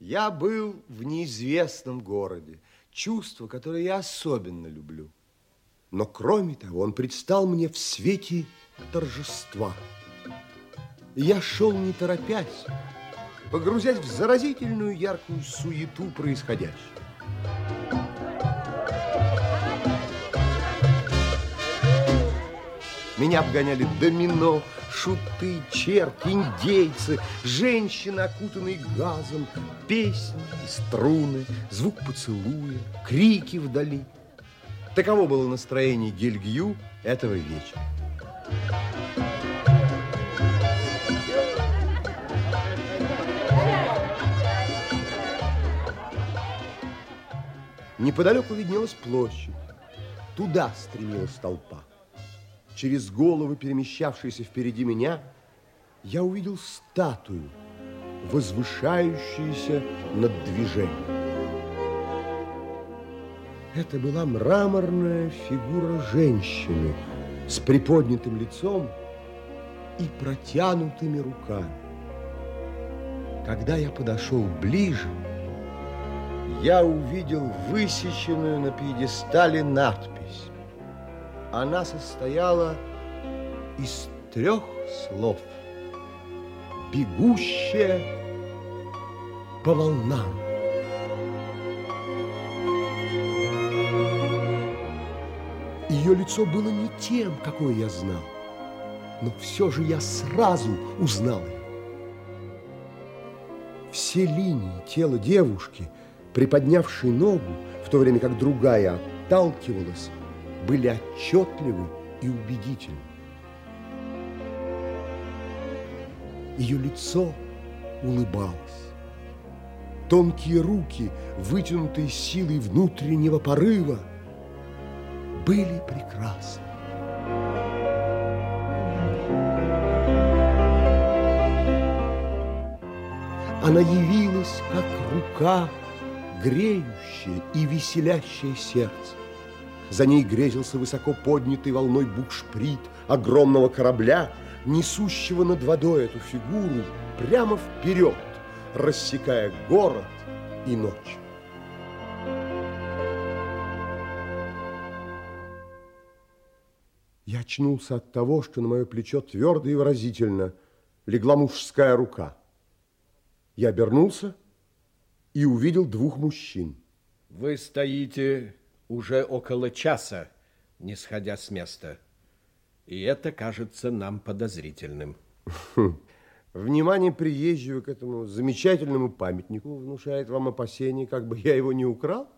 Я был в неизвестном городе, чувство, которое я особенно люблю. Но кроме того, он предстал мне в свете торжества. Я шел не торопясь, погрузясь в заразительную яркую суету происходящего. Меня обгоняли домино, шуты, черти, индейцы, женщины, окутанные газом, песни струны, звук поцелуя, крики вдали. Таково было настроение Гильгью этого вечера. Неподалеку виднелась площадь. Туда стремилась толпа. Через головы, перемещавшиеся впереди меня, я увидел статую, возвышающуюся над движением. Это была мраморная фигура женщины с приподнятым лицом и протянутыми руками. Когда я подошел ближе, я увидел высеченную на пьедестале надпись. Она состояла из трех слов. Бегущая по волнам. Ее лицо было не тем, какое я знал, но все же я сразу узнал ее. Все линии тела девушки, приподнявшей ногу, в то время как другая отталкивалась, были отчетливы и убедительны. Ее лицо улыбалось. Тонкие руки, вытянутые силой внутреннего порыва, были прекрасны. Она явилась, как рука, греющая и веселящее сердце. За ней грезился высоко поднятый волной букшприт огромного корабля, несущего над водой эту фигуру прямо вперед, рассекая город и ночь. Я очнулся от того, что на мое плечо твердо и выразительно легла мужская рука. Я обернулся и увидел двух мужчин. Вы стоите уже около часа, не сходя с места. И это кажется нам подозрительным. Внимание приезжего к этому замечательному памятнику внушает вам опасение, как бы я его не украл?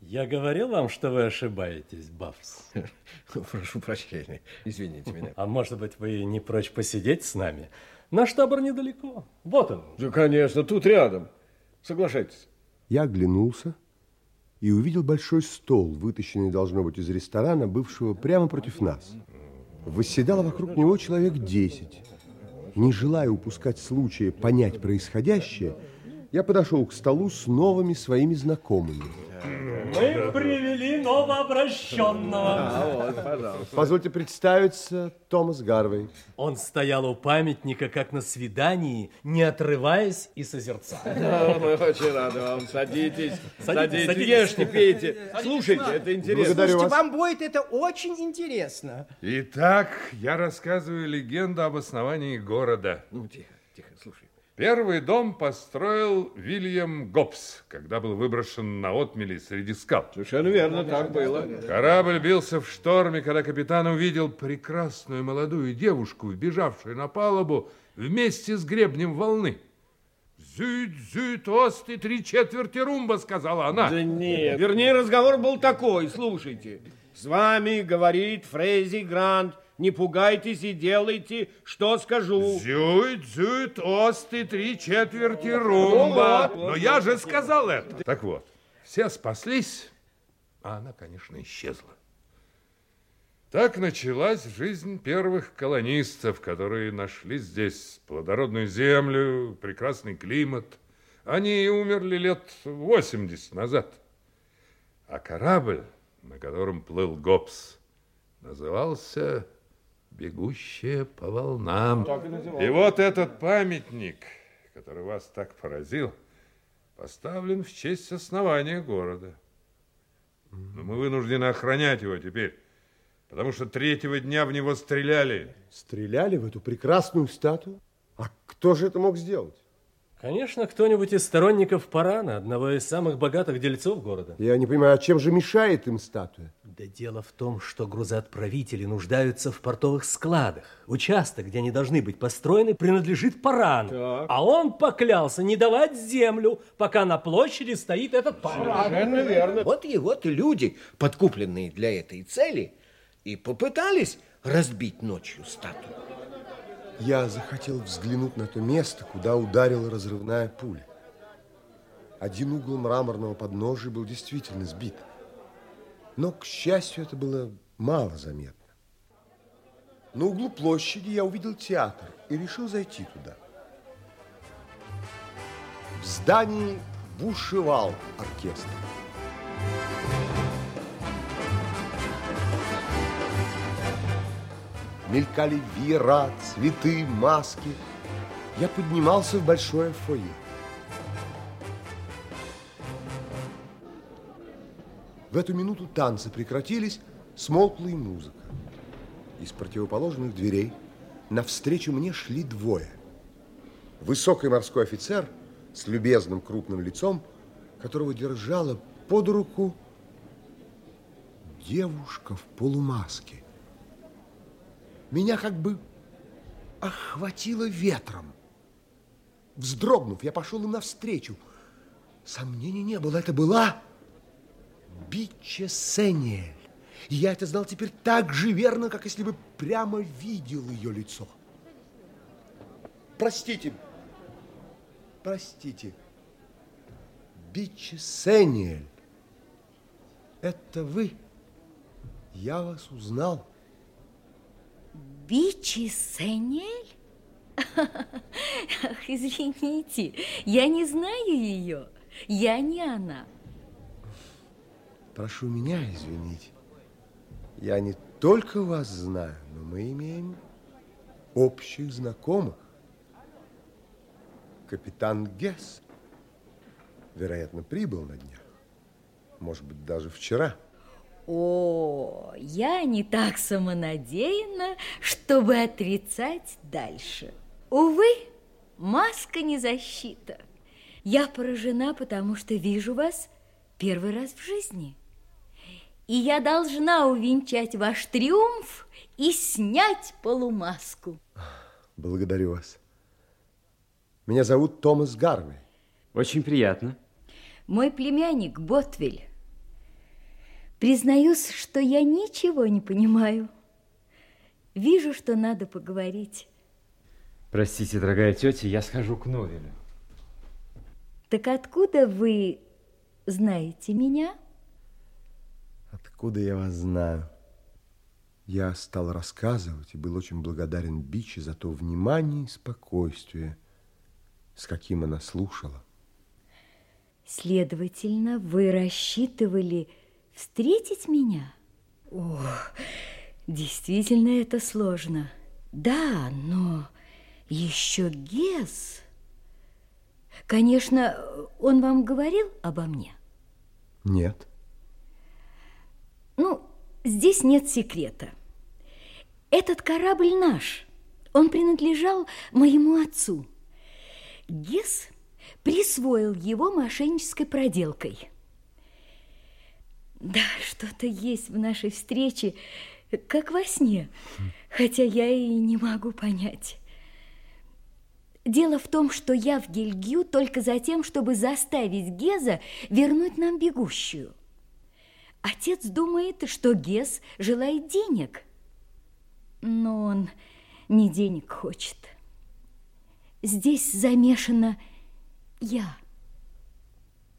Я говорил вам, что вы ошибаетесь, Бафс. Прошу прощения, извините меня. А может быть, вы не прочь посидеть с нами? Наш табор недалеко. Вот он. Да, конечно, тут рядом. Соглашайтесь. Я оглянулся и увидел большой стол, вытащенный, должно быть, из ресторана, бывшего прямо против нас. Восседало вокруг него человек десять. Не желая упускать случая понять происходящее, я подошел к столу с новыми своими знакомыми. Мы привели новообращенного. А, вот, пожалуйста. Позвольте представиться, Томас Гарвей. Он стоял у памятника, как на свидании, не отрываясь и созерцая. Да, мы очень рады вам. Садитесь, садитесь, садитесь. ешьте, пейте. Слушайте, это интересно. Благодарю Слушайте, вас. вам будет это очень интересно. Итак, я рассказываю легенду об основании города. Ну, тихо, тихо, слушай. Первый дом построил Вильям Гоббс, когда был выброшен на отмели среди скал. Совершенно верно, так было. Корабль бился в шторме, когда капитан увидел прекрасную молодую девушку, вбежавшую на палубу вместе с гребнем волны. «Зюит, зюит, ост и три четверти румба», — сказала она. Да нет. Вернее, разговор был такой, слушайте. С вами говорит Фрейзи Грант. Не пугайтесь и делайте, что скажу. Зюит, зюит, ост и три четверти румба. Но я же сказал это. Так вот, все спаслись, а она, конечно, исчезла. Так началась жизнь первых колонистов, которые нашли здесь плодородную землю, прекрасный климат. Они умерли лет 80 назад. А корабль, на котором плыл Гоббс, назывался «Бегущая по волнам». И вот этот памятник, который вас так поразил, поставлен в честь основания города. Но мы вынуждены охранять его теперь, потому что третьего дня в него стреляли. Стреляли в эту прекрасную статую? А кто же это мог сделать? Конечно, кто-нибудь из сторонников Парана, одного из самых богатых дельцов города. Я не понимаю, а чем же мешает им статуя? Да дело в том, что грузоотправители нуждаются в портовых складах. Участок, где они должны быть построены, принадлежит Парану. Так. А он поклялся не давать землю, пока на площади стоит этот Паран. Совершенно верно. Вот его-то люди, подкупленные для этой цели, и попытались разбить ночью статую. Я захотел взглянуть на то место, куда ударила разрывная пуля. Один угол мраморного подножия был действительно сбит. Но, к счастью, это было мало заметно. На углу площади я увидел театр и решил зайти туда. В здании бушевал оркестр. Мелькали веера, цветы, маски. Я поднимался в большое фойе. В эту минуту танцы прекратились, смолкла и музыка. Из противоположных дверей навстречу мне шли двое. Высокий морской офицер с любезным крупным лицом, которого держала под руку девушка в полумаске. Меня как бы охватило ветром. Вздрогнув, я пошел им навстречу. Сомнений не было, это была Биче Сениэль. И я это знал теперь так же верно, как если бы прямо видел ее лицо. Простите, простите, Биче Сениэль, это вы? Я вас узнал. Бичи Сенель? Ах, извините, я не знаю ее. Я не она. Прошу меня извинить. Я не только вас знаю, но мы имеем общих знакомых. Капитан Гесс, вероятно, прибыл на днях. Может быть, даже вчера. О, я не так самонадеянна, чтобы отрицать дальше. Увы, маска не защита. Я поражена, потому что вижу вас первый раз в жизни. И я должна увенчать ваш триумф и снять полумаску. Благодарю вас. Меня зовут Томас Гарвей. Очень приятно. Мой племянник Ботвиль. Признаюсь, что я ничего не понимаю. Вижу, что надо поговорить. Простите, дорогая тетя, я схожу к Новелю. Так откуда вы знаете меня? Откуда я вас знаю? Я стал рассказывать и был очень благодарен Бичи за то внимание и спокойствие, с каким она слушала. Следовательно, вы рассчитывали встретить меня? О, действительно это сложно. Да, но еще Гес. Конечно, он вам говорил обо мне? Нет. Ну, здесь нет секрета. Этот корабль наш. Он принадлежал моему отцу. Гес присвоил его мошеннической проделкой. Да, что-то есть в нашей встрече, как во сне, хотя я и не могу понять. Дело в том, что я в Гильгю только за тем, чтобы заставить Геза вернуть нам бегущую. Отец думает, что Гез желает денег, но он не денег хочет. Здесь замешана я.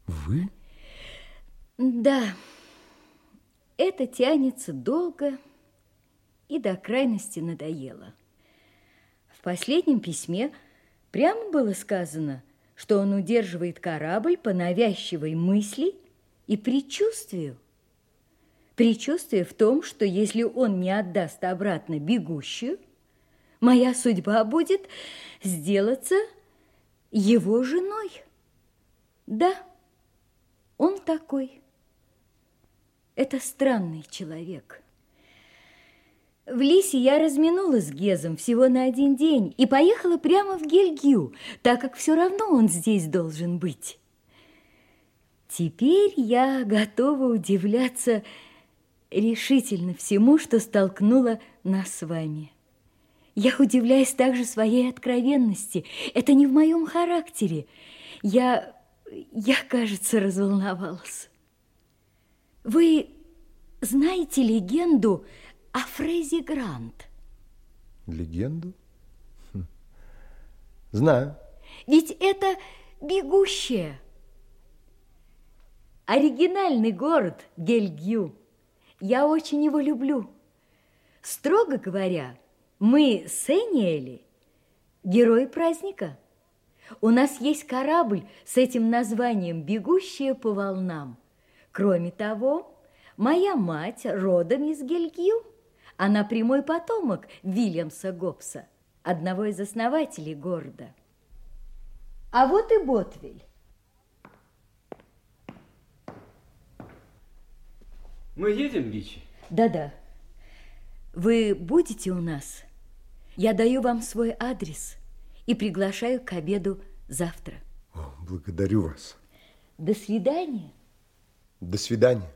Вы? Да, это тянется долго и до крайности надоело. В последнем письме прямо было сказано, что он удерживает корабль по навязчивой мысли и предчувствию. Предчувствие в том, что если он не отдаст обратно бегущую, моя судьба будет сделаться его женой. Да, он такой. Это странный человек. В Лисе я разминулась с Гезом всего на один день и поехала прямо в Гельгию, так как все равно он здесь должен быть. Теперь я готова удивляться решительно всему, что столкнуло нас с вами. Я удивляюсь также своей откровенности. Это не в моем характере. Я, я, кажется, разволновалась. Вы знаете легенду о Фрезе Грант? Легенду? Хм. Знаю. Ведь это бегущая. Оригинальный город Гельгю. Я очень его люблю. Строго говоря, мы с Эниэли герои праздника. У нас есть корабль с этим названием «Бегущая по волнам». Кроме того, моя мать родом из Гельгью. Она прямой потомок Вильямса Гоббса, одного из основателей города. А вот и Ботвиль. Мы едем, Бичи? Да-да. Вы будете у нас? Я даю вам свой адрес и приглашаю к обеду завтра. О, благодарю вас. До свидания. До свидания.